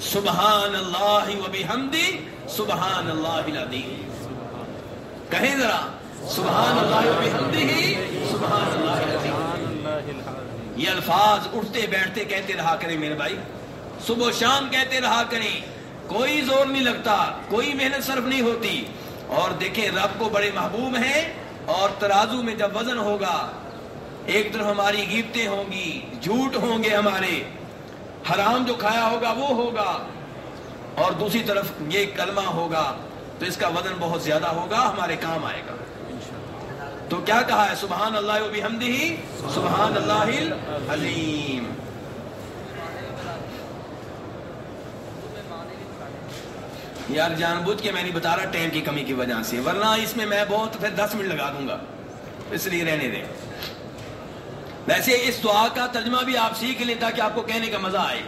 سبحان اللہ و بحمدی سبحان اللہ العظیم۔ کہیں ذرا سبحان اللہ و بحمدی سبحان اللہ العظیم۔ یہ الفاظ اٹھتے بیٹھتے کہتے رہا کریں میرے بھائی۔ صبح و شام کہتے رہا کریں۔ کوئی زور نہیں لگتا، کوئی محنت صرف نہیں ہوتی۔ اور دیکھیں، رب کو بڑے محبوب ہیں اور ترازو میں جب وزن ہوگا، ایک طرف ہماری گیبتیں ہوں گی، جھوٹ ہوں گے ہمارے۔ حرام جو کھایا ہوگا وہ ہوگا اور دوسری طرف یہ کلمہ ہوگا تو اس کا وزن بہت زیادہ ہوگا، ہمارے کام آئے گا۔ تو کیا کہا ہے؟ سبحان اللہ و سبحان اللہ العظیم۔ یار جان بوجھ کے میں نہیں بتا رہا ٹائم کی کمی کی وجہ سے، ورنہ اس میں میں بہت پھر دس منٹ لگا دوں گا۔ اس لیے رہنے دیں۔ ویسے اس دعا کا ترجمہ بھی آپ سیکھ لیں تاکہ آپ کو کہنے کا مزہ آئے۔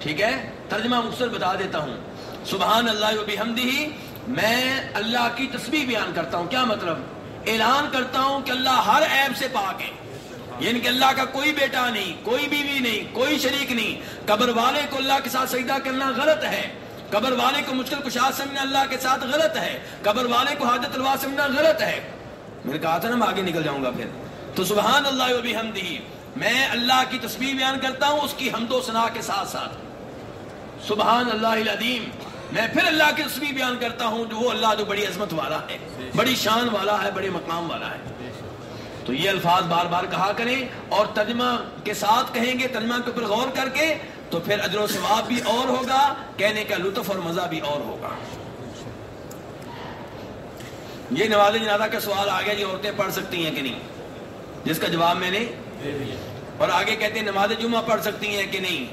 ٹھیک ہے؟ ترجمہ مختصر بتا دیتا ہوں۔ سبحان اللہ و میں اللہ کی تسبیح بیان کرتا ہوں۔ کیا مطلب؟ اعلان کرتا ہوں کہ اللہ ہر عیب سے پاک ہے۔ یعنی کہ اللہ کا کوئی بیٹا نہیں، کوئی بیوی نہیں، کوئی شریک نہیں۔ قبر والے کو اللہ کے ساتھ سجدہ کرنا غلط ہے۔ قبر والے کو مشکل کشا سمجھنا اللہ کے ساتھ غلط ہے۔ قبر والے کو حاجت الوا سمجھنا غلط ہے۔ میں نے کہا تھا نا، میں آگے نکل جاؤں گا پھر۔ تو سبحان اللہ و بحمدہ، میں اللہ کی تسبیح بیان کرتا ہوں، اس کی حمد و ثنا کے ساتھ ساتھ۔ سبحان اللہ العظیم، میں پھر اللہ کی تسبیح بیان کرتا ہوں، جو وہ اللہ جو بڑی عظمت والا ہے، بڑی شان والا ہے بڑے مقام والا ہے۔ تو یہ الفاظ بار بار کہا کریں، اور ترجمہ کے ساتھ کہیں گے، ترجمہ کے اوپر غور کر کے، تو پھر اجر و ثواب بھی اور ہوگا، کہنے کا لطف اور مزہ بھی اور ہوگا۔ یہ نواز جنازہ کا سوال آ گیا جی عورتیں پڑھ سکتی ہیں کہ نہیں؟ جس کا جواب میں نے اور آگے کہتے ہیں نماز جمعہ پڑھ سکتی ہیں کہ نہیں؟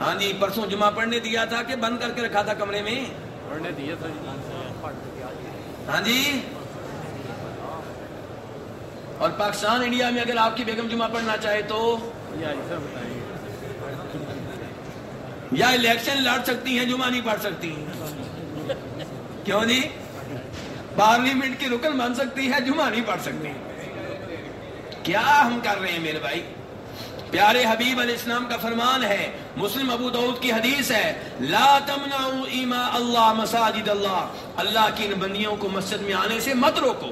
ہاں جی پرسوں جمعہ پڑھنے دیا تھا کہ بند کر کے رکھا تھا کمرے میں؟ پڑھنے دیا تھا ہاں جی۔ اور پاکستان انڈیا میں اگر آپ کی بیگم جمعہ پڑھنا چاہے تو؟ یا الیکشن لڑ سکتی ہیں جمعہ نہیں پڑھ سکتی۔ کیوں جی؟ پارلیمنٹ کی رکن بن سکتی ہے جمعہ نہیں پڑھ سکتی۔ کیا ہم کر رہے ہیں میرے بھائی؟ پیارے حبیب علیہ السلام کا فرمان ہے، مسلم ابو دعود کی حدیث ہے، لا تمنعوا ایما اللہ، مساجد اللہ۔ اللہ کی ان بندیوں کو مسجد میں آنے سے مت روکو۔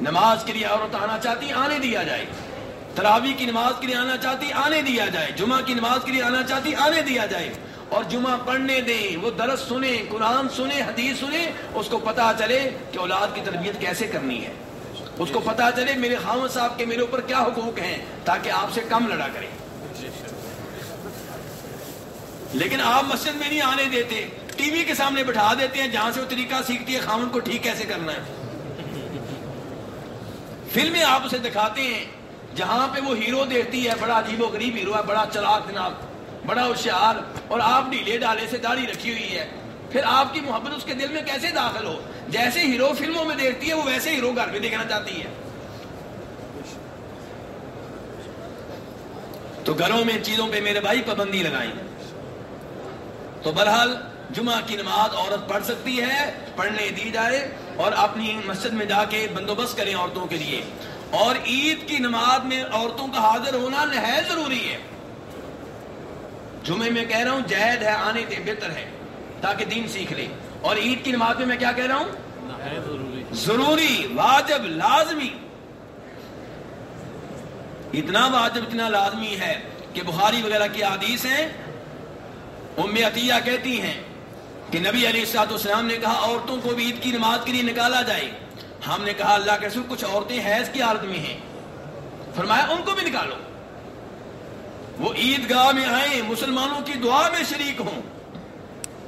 نماز کے لیے عورت آنا چاہتی، آنے دیا جائے۔ تراوی کی نماز کے لیے آنا چاہتی، آنے دیا جائے۔ جمعہ کی نماز کے لیے آنا چاہتی، آنے دیا جائے۔ اور جمعہ پڑھنے دیں، وہ درس سنیں، قرآن سنیں، حدیث سنیں، اس کو پتا چلے کہ اولاد کی تربیت کیسے کرنی ہے۔ اس کو پتا چلے میرے خامد صاحب کے میرے اوپر کیا حقوق ہیں تاکہ آپ سے کم لڑا کریں۔ لیکن آپ مسجد میں نہیں آنے دیتے، ٹی وی کے سامنے بٹھا دیتے ہیں، جہاں سے وہ طریقہ سیکھتی ہے، خامن کو ٹھیک کیسے کرنا ہے؟ فلمیں آپ اسے دکھاتے ہیں، جہاں پہ وہ ہیرو دیکھتی ہے، بڑا عجیب و غریب ہیرو ہے، بڑا چلاک جناب، بڑا ہوشیار، اور آپ ڈھیلے ڈالے سے داڑھی رکھی ہوئی ہے۔ پھر آپ کی محبت اس کے دل میں کیسے داخل ہو؟ جیسے ہیرو فلموں میں دیکھتی ہے، وہ ویسے ہیرو گھر میں دیکھنا چاہتی ہے۔ تو گھروں میں چیزوں پہ میرے بھائی پابندی لگائیں تو بہرحال جمعہ کی نماز عورت پڑھ سکتی ہے، پڑھنے دی جائے اور اپنی مسجد میں جا کے بندوبست کریں عورتوں کے لیے۔ اور عید کی نماز میں عورتوں کا حاضر ہونا نہایت ضروری ہے۔ جمعے میں کہہ رہا ہوں، جہد ہے، آنے دے، بہتر ہے۔ تاکہ دین سیکھ لے۔ اور عید کی نماز میں میں کیا کہہ رہا ہوں؟ ضروری، واجب، لازمی۔ اتنا واجب، اتنا لازمی ہے کہ بخاری وغیرہ کی حدیث ہیں۔ ام عطیہ کہتی ہیں کہ نبی علیہ السلاط والسلام نے کہا، عورتوں کو بھی عید کی نماز کے لیے نکالا جائے۔ ہم نے کہا، اللہ کے رسول، کچھ عورتیں حیض کی حالت میں ہیں۔ فرمایا، ان کو بھی نکالو۔ وہ عید گاہ میں آئیں، مسلمانوں کی دعا میں شریک ہوں۔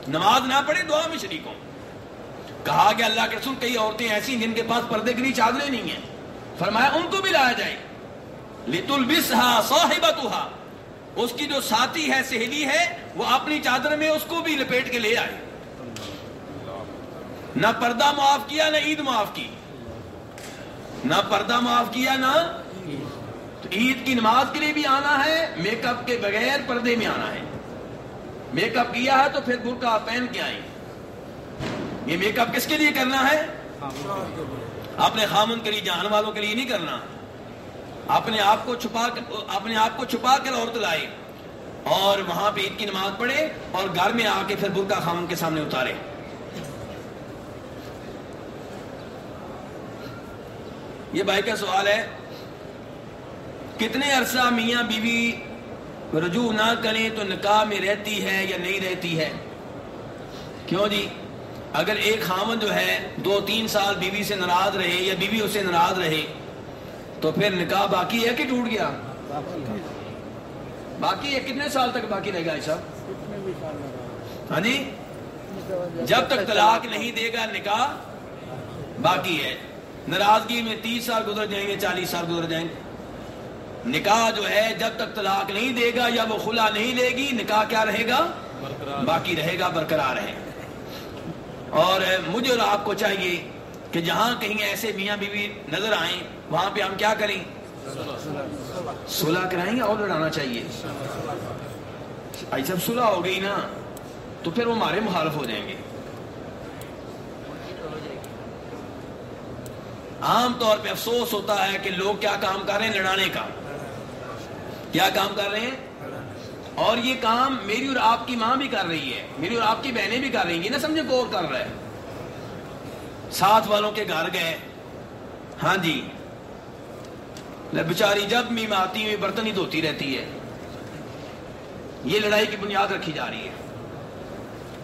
نماز نہ پڑھے دعا میں شریک ہوں۔ کہا کہ اللہ کے رسول کئی عورتیں ایسی جن کے پاس پردے کے لیے چادریں نہیں ہیں۔ فرمایا، ان کو بھی لایا جائے۔ لِتُلْبِسْهَا صَاحِبَتُهَا۔ اس کی جو ساتھی ہے، سہیلی ہے، وہ اپنی چادر میں اس کو بھی لپیٹ کے لے آئے۔ نہ پردہ معاف کیا، نہ عید معاف کی۔ نہ پردہ معاف کیا، نہ تو عید کی نماز کے لیے بھی آنا ہے، میک اپ کے بغیر پردے میں آنا ہے۔ میک اپ کیا ہے تو پھر برقع پہن کے آئیں۔ یہ میک اپ کس کے لیے کرنا ہے؟ اپنے خامن کے لیے، جان والوں کے لیے نہیں کرنا۔ اپنے آپ کو چھپا کر اپنے آپ کو چھپا کر عورت لائے اور وہاں پہ عید کی نماز پڑھے اور گھر میں آ کے پھر برقع خامن کے سامنے اتارے یہ بھائی کا سوال ہے، کتنے عرصہ میاں بیوی رجوع نہ کریں تو نکاح میں رہتی ہے یا نہیں رہتی ہے؟ کیوں جی؟ اگر ایک خامن جو ہے، دو تین سال بیوی سے ناراض رہے یا بیوی اسے ناراض رہے، تو پھر نکاح باقی ہے کہ ٹوٹ گیا؟ باقی ہے، کتنے سال تک باقی رہے گا ایسا ہاں جی؟ جب تک طلاق نہیں دے گا، نکاح باقی ہے۔ ناراضگی میں تیس سال گزر جائیں گے، چالیس سال گزر جائیں گے۔ نکاح جو ہے جب تک طلاق نہیں دے گا یا وہ خلا نہیں لے گی نکاح کیا رہے گا؟ باقی رہے گا برقرار رہے اور مجھے اور آپ کو چاہیے کہ جہاں کہیں ایسے میاں بیوی نظر آئیں وہاں پہ ہم کیا کریں؟ صلح کرائیں گے اور لڑانا چاہیے؟ جب صلح ہو گئی نا تو پھر وہ ہمارے مخالف ہو جائیں گے۔ عام طور پہ افسوس ہوتا ہے کہ لوگ کیا کام کر رہے ہیں لڑانے کا۔ کیا کام کر رہے ہیں؟ اور یہ کام میری اور آپ کی ماں بھی کر رہی ہے، میری اور آپ کی بہنیں بھی کر رہی ہیں نہ سمجھے کور کر رہا ہے۔ ساتھ والوں کے گھر گئے۔ ہاں جی۔ بچاری جب میم آتی ہوئی برتن ہی دھوتی رہتی ہے۔ یہ لڑائی کی بنیاد رکھی جا رہی ہے۔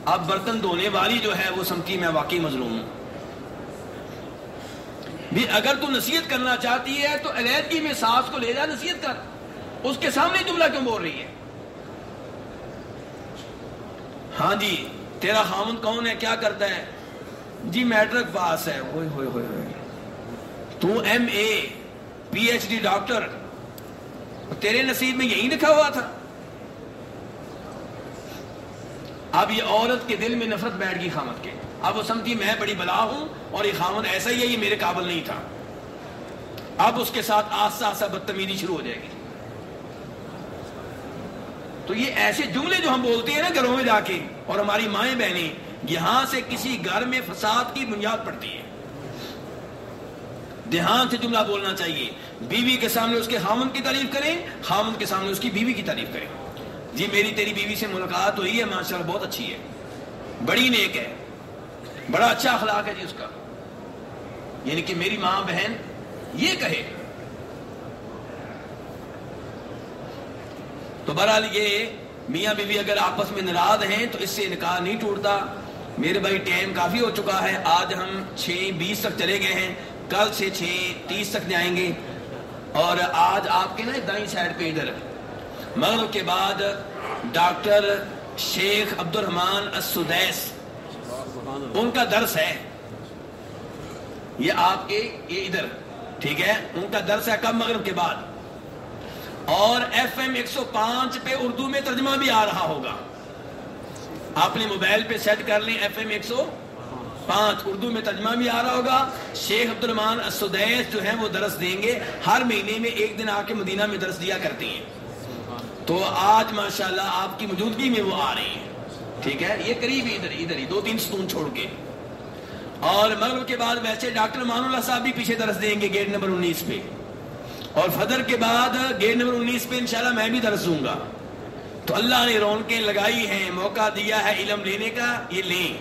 اب برتن دھونے والی جو ہے، وہ سمتی میں واقعی مظلوم ہوں۔ بھی اگر تو نصیحت کرنا چاہتی ہے، تو علیحدگی میں ساس کو لے جا، نصیحت کر۔ اس کے سامنے جملہ کیوں بول رہی ہے؟ ہاں جی تیرا خامن کون ہے؟ کیا کرتا ہے؟ جی میٹرک پاس ہے۔ ہوئے ہوئے ہوئے ہوئے۔ تو M A, P H D doctor, تیرے نصیب میں یہی لکھا ہوا تھا۔ اب یہ عورت کے دل میں نفرت بیٹھ گئی خامد کے۔ اب وہ سمجھی میں بڑی بلا ہوں اور یہ خامد ایسا ہی ہے، یہ میرے قابل نہیں تھا۔ اب اس کے ساتھ آسا آسا بدتمیزی شروع ہو جائے گی۔ تو یہ ایسے جملے جو ہم بولتے ہیں نا گھروں میں جا کے، اور ہماری مائیں بہنیں، یہاں سے کسی گھر میں فساد کی بنیاد پڑتی ہے۔ دھیان سے جملہ بولنا چاہیے۔ بیوی کے سامنے اس کے خامن کی تعریف کریں، خامن کے سامنے اس کی بیوی کی تعریف کریں۔ جی میری تیری بیوی سے ملاقات ہوئی ہے، ماشاءاللہ بہت اچھی ہے۔ بڑی نیک ہے۔ بڑا اچھا اخلاق ہے جی اس کا۔ یعنی کہ میری ماں بہن یہ کہے۔ تو بہرحال یہ میاں بیوی اگر آپس میں ناراض ہیں تو اس سے نکاح نہیں ٹوٹتا۔ میرے بھائی ٹائم کافی ہو چکا ہے۔ آج ہم چھ بیس تک چلے گئے ہیں۔ کل سے چھ تیس تک جائیں گے۔ اور آج آپ کے نا دائیں سائڈ پہ ادھر۔ مغرب کے بعد ڈاکٹر شیخ عبد الرحمان السدیس۔ ان کا درس ہے۔ یہ آپ کے، یہ ادھر۔ ٹھیک ہے؟ ان کا درس ہے کب مغرب کے بعد؟ اور ایف ایم ایک سو پانچ پہ اردو میں ترجمہ بھی آ رہا ہوگا۔ آپ نے موبائل پہ سیٹ کر لیں ایف ایم ایک سو پانچ، اردو میں ترجمہ بھی آ رہا ہوگا۔ شیخ عبد الرحمان السدیس جو ہیں وہ درس دیں گے۔ ہر مہینے میں ایک دن آ کے مدینہ میں درس دیا کرتے ہیں۔ تو آج ماشاءاللہ آپ کی موجودگی میں وہ آ رہے ہیں۔ ٹھیک ہے؟ یہ قریب ہی ادھر ادھر ہی، دو تین ستون چھوڑ کے۔ اور مغرب کے بعد ویسے ڈاکٹر مان اللہ صاحب بھی پیچھے درس دیں گے گیٹ نمبر انیس پہ۔ اور فجر کے بعد گیٹ نمبر انیس پہ انشاءاللہ میں بھی درس دوں گا۔ تو اللہ نے رونقیں لگائی ہیں، موقع دیا ہے علم لینے کا، یہ لیں۔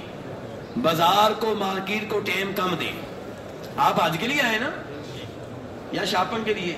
بازار کو، مارکیٹ کو ٹائم کم دیں۔ آپ آج کے لیے آئے نا؟ یا شاپن کے لیے؟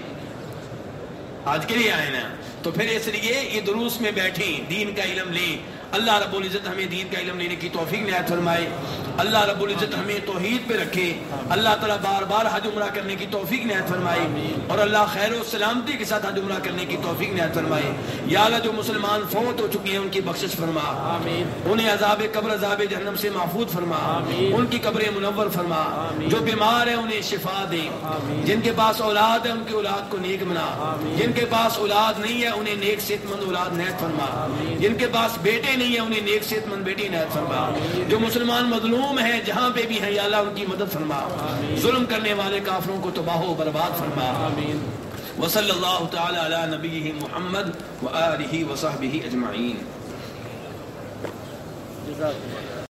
آج کے لیے آئے نا۔ تو پھر اس لیے یہ دروس میں بیٹھیں، دین کا علم لیں۔ اللہ رب العزت ہمیں دین کا علم لینے کی توفیق نہایت فرمائے۔ اللہ رب العزت ہمیں توحید پہ رکھے۔ اللہ تعالیٰ بار بار حج عمرہ کرنے کی توفیق نہایت فرمائے۔ اور اللہ خیر و سلامتی کے ساتھ حج عمرہ کرنے کی توفیق نہایت فرمائے۔ یا اللہ جو مسلمان فوت ہو چکی ہیں ان کی بخشش فرما۔ انہیں عذاب قبر عذاب جہنم سے محفوظ فرما۔ ان کی قبر منور فرما۔ جو بیمار ہیں انہیں شفا دے۔ جن کے پاس اولاد ہے ان کی اولاد کو نیک بنا۔ جن کے پاس اولاد نہیں ہے انہیں نیک صحت مند اولاد نیت فرما۔ جن کے پاس بیٹے نہیں ہے، انہیں نیک صحت مند بیٹی نیت فرما۔ جو مسلمان مظلوم ہیں، جہاں پہ بھی ہیں، یا اللہ ان کی مدد فرما۔ ظلم کرنے والے کافروں کو تباہ و برباد فرما۔ وصلی اللہ تعالی علی نبی محمد و آلہ و اجمعین۔ جزاک اللہ۔